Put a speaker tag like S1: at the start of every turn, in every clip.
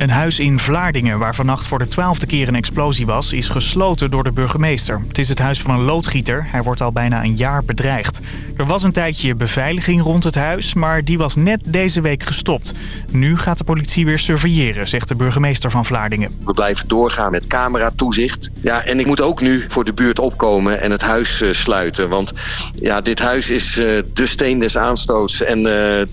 S1: Een huis in Vlaardingen, waar vannacht voor de twaalfde keer een explosie was... is gesloten door de burgemeester. Het is het huis van een loodgieter. Hij wordt al bijna een jaar bedreigd. Er was een tijdje beveiliging rond het huis, maar die was net deze week gestopt. Nu gaat de politie weer surveilleren, zegt de burgemeester van Vlaardingen.
S2: We blijven doorgaan met cameratoezicht. Ja, en ik moet ook nu voor de buurt opkomen en het huis uh, sluiten. Want ja, dit huis is uh, de steen des aanstoots en uh,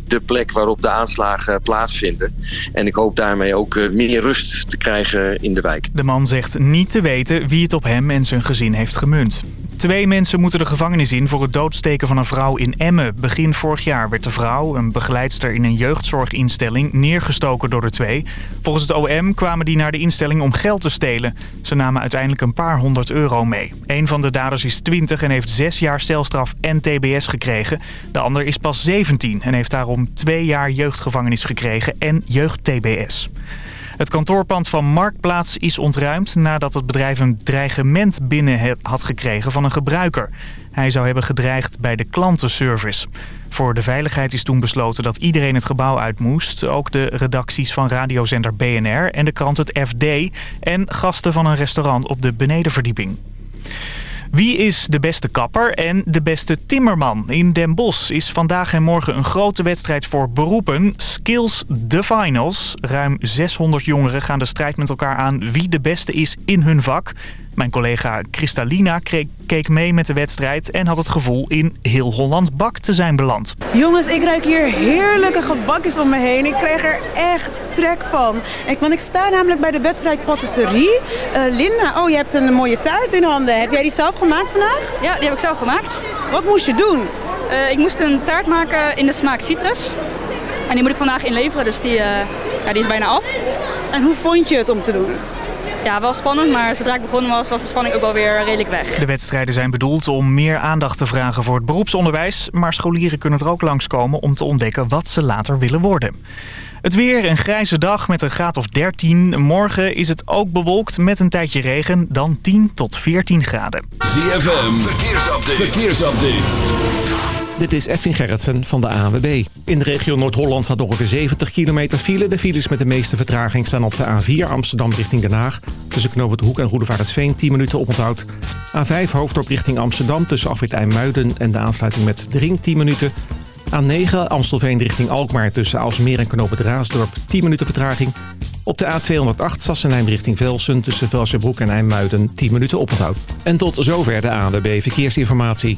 S2: de plek waarop de aanslagen plaatsvinden. En ik hoop daarmee ook meer rust te krijgen in de wijk.
S1: De man zegt niet te weten wie het op hem en zijn gezin heeft gemunt. Twee mensen moeten de gevangenis in voor het doodsteken van een vrouw in Emmen. Begin vorig jaar werd de vrouw, een begeleidster in een jeugdzorginstelling, neergestoken door de twee. Volgens het OM kwamen die naar de instelling om geld te stelen. Ze namen uiteindelijk een paar honderd euro mee. Een van de daders is 20 en heeft zes jaar celstraf en tbs gekregen. De ander is pas 17 en heeft daarom twee jaar jeugdgevangenis gekregen en jeugd-tbs. Het kantoorpand van Marktplaats is ontruimd nadat het bedrijf een dreigement binnen had gekregen van een gebruiker. Hij zou hebben gedreigd bij de klantenservice. Voor de veiligheid is toen besloten dat iedereen het gebouw uit moest. Ook de redacties van radiozender BNR en de krant het FD en gasten van een restaurant op de benedenverdieping. Wie is de beste kapper en de beste timmerman? In Den Bosch is vandaag en morgen een grote wedstrijd voor beroepen. Skills the Finals. Ruim 600 jongeren gaan de strijd met elkaar aan wie de beste is in hun vak. Mijn collega Kristalina keek mee met de wedstrijd en had het gevoel in heel Hollands bak te zijn beland.
S3: Jongens, ik ruik hier heerlijke gebakjes om me heen. Ik krijg er echt trek van. Ik, want ik sta namelijk bij de wedstrijd patisserie. Uh, Linda, oh je hebt een mooie taart in handen. Heb jij die zelf gemaakt vandaag?
S4: Ja, die heb ik zelf gemaakt.
S3: Wat moest je doen?
S4: Uh, ik moest een taart maken in de smaak citrus. En die moet ik vandaag inleveren, dus die, uh, ja, die is bijna af.
S3: En hoe vond je het om te doen?
S4: Ja, wel spannend, maar zodra ik begonnen was, was de spanning ook wel weer redelijk weg.
S1: De wedstrijden zijn bedoeld om meer aandacht te vragen voor het beroepsonderwijs. Maar scholieren kunnen er ook langskomen om te ontdekken wat ze later willen worden. Het weer, een grijze dag met een graad of 13. Morgen is het ook bewolkt met een tijdje regen, dan 10 tot 14 graden.
S5: ZFM, verkeersupdate. verkeersupdate.
S6: Dit is Edwin Gerritsen van de ANWB. In de regio Noord-Holland staat ongeveer 70 kilometer file. De files met de meeste vertraging staan op de A4 Amsterdam richting Den Haag. Tussen Knoop de Hoek en Roedevaartsveen 10 minuten oponthoud. A5 Hoofddorp richting Amsterdam tussen Afrit IJmuiden en de aansluiting met de ring 10 minuten. A9 Amstelveen richting Alkmaar tussen Alsmeer en Knoop het Raasdorp 10 minuten vertraging. Op de A208 Sassenheim richting Velsen tussen Velsenbroek en IJmuiden 10 minuten oponthoud. En tot zover de ANWB Verkeersinformatie.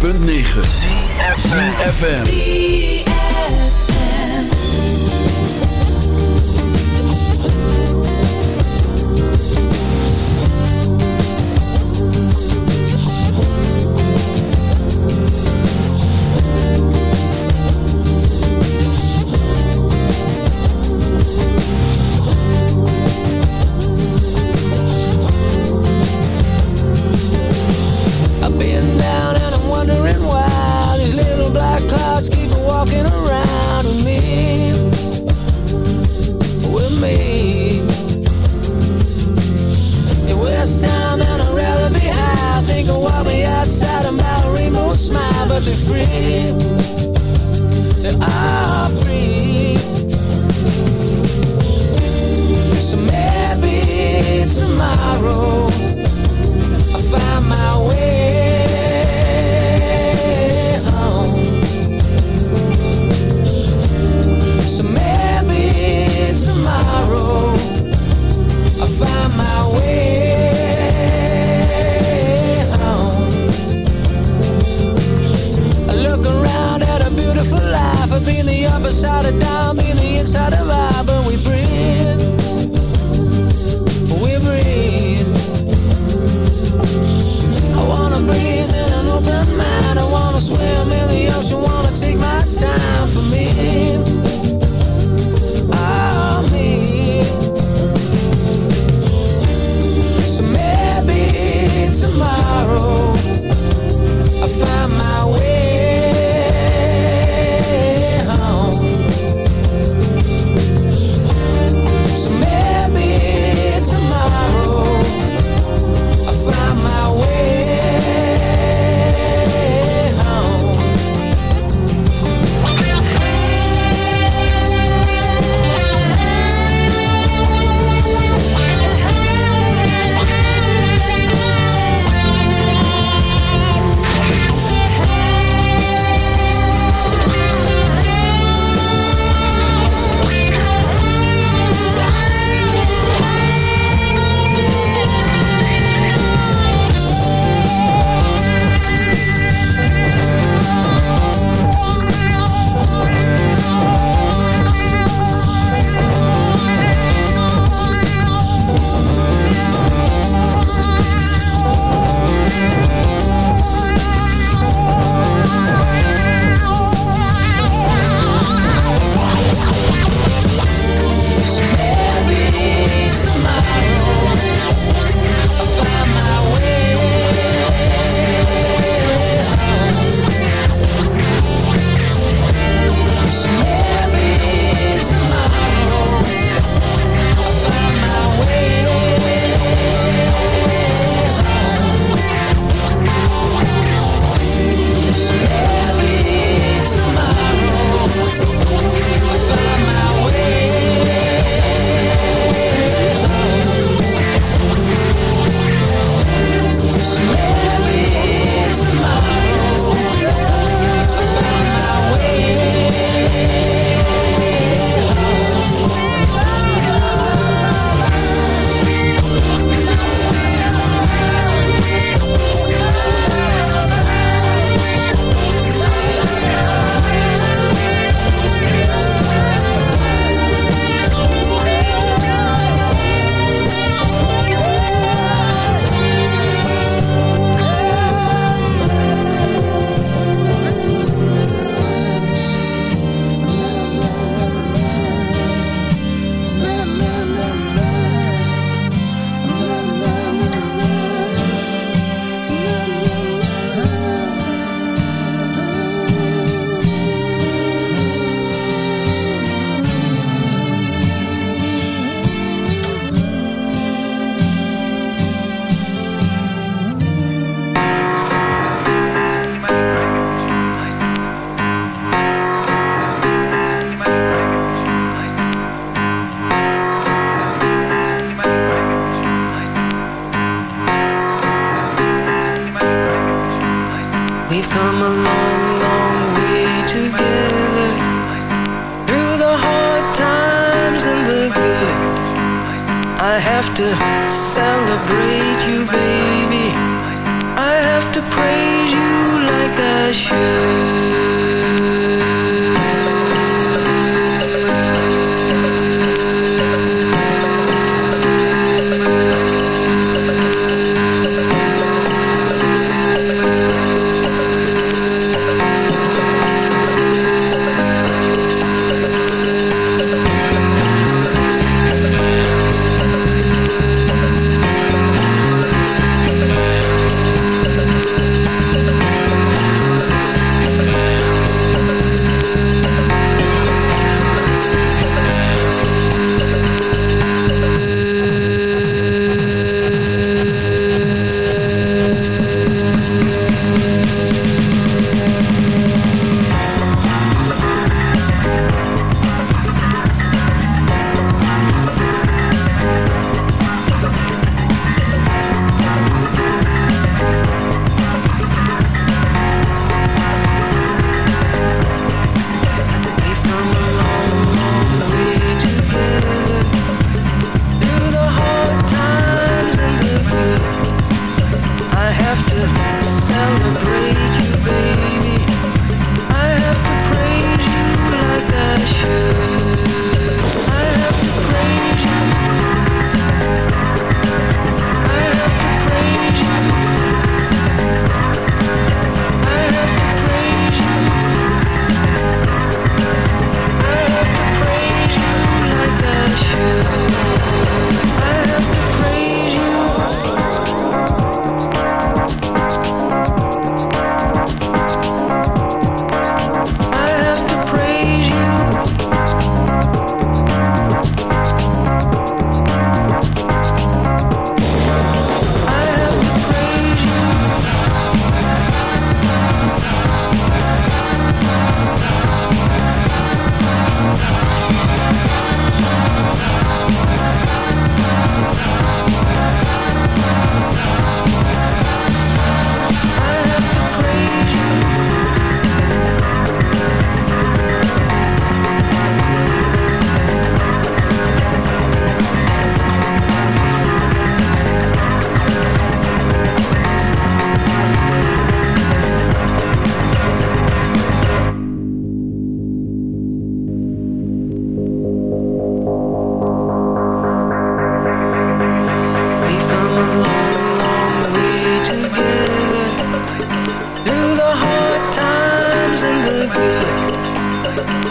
S5: 106.9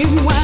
S5: is why.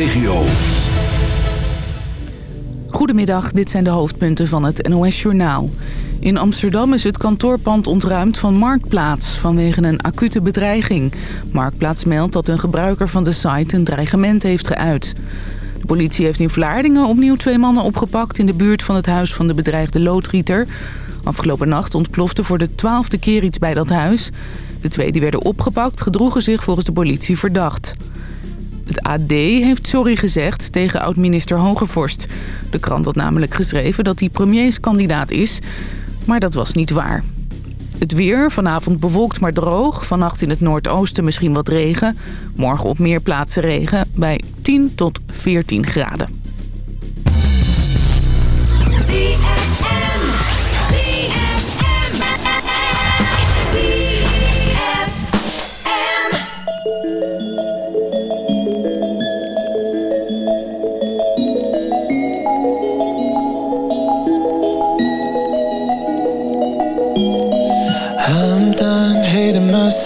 S5: regio.
S7: Goedemiddag, dit zijn de hoofdpunten van het NOS-journaal. In Amsterdam is het kantoorpand ontruimd van Marktplaats vanwege een acute bedreiging. Marktplaats meldt dat een gebruiker van de site een dreigement heeft geuit. De politie heeft in Vlaardingen opnieuw twee mannen opgepakt in de buurt van het huis van de bedreigde loodgieter. Afgelopen nacht ontplofte voor de twaalfde keer iets bij dat huis. De twee die werden opgepakt gedroegen zich volgens de politie verdacht. Het AD heeft sorry gezegd tegen oud-minister Hogevorst. De krant had namelijk geschreven dat hij premierskandidaat is, maar dat was niet waar. Het weer, vanavond bewolkt maar droog. Vannacht in het noordoosten misschien wat regen. Morgen op meer plaatsen regen bij 10 tot 14 graden.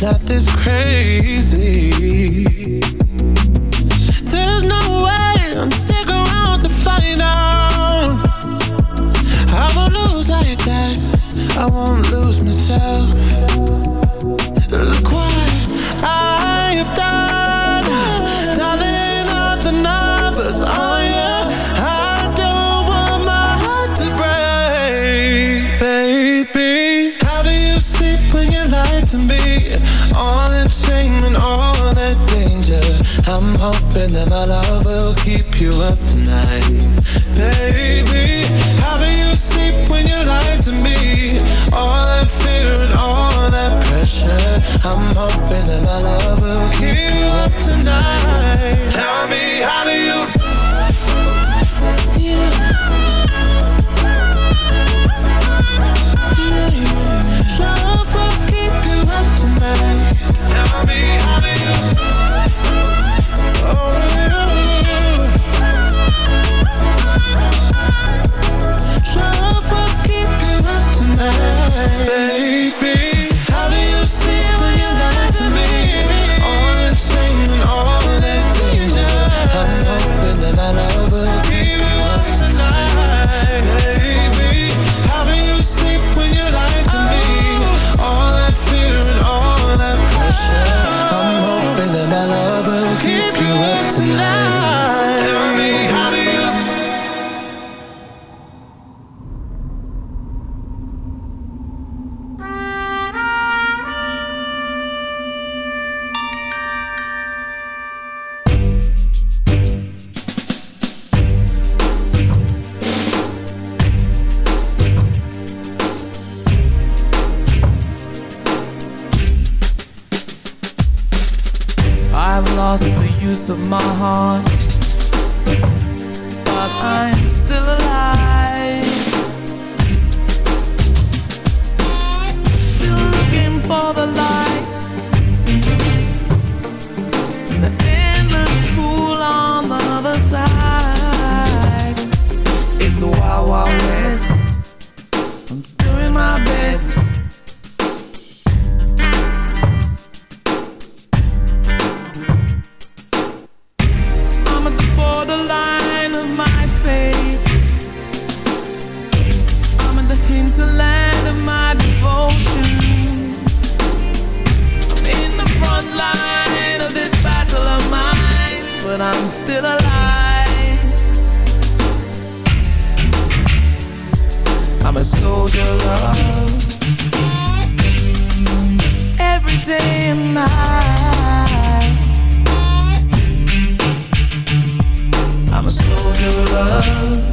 S8: not this crazy.
S9: night. still alive. I'm a soldier of love. Every day and night. I'm a soldier of love.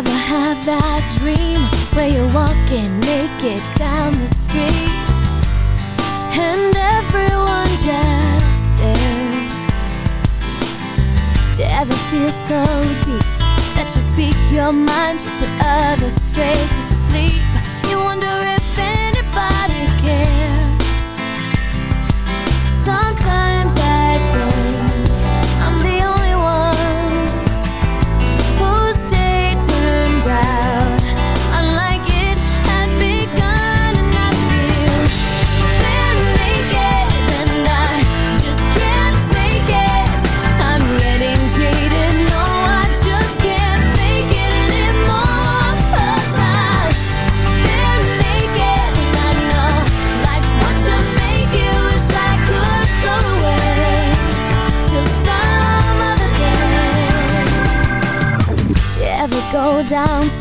S9: ever have that dream
S10: where you're walking naked down the street and everyone just stares? Do you ever feel so deep that you speak your mind, you put others straight to sleep? You wonder if anybody cares.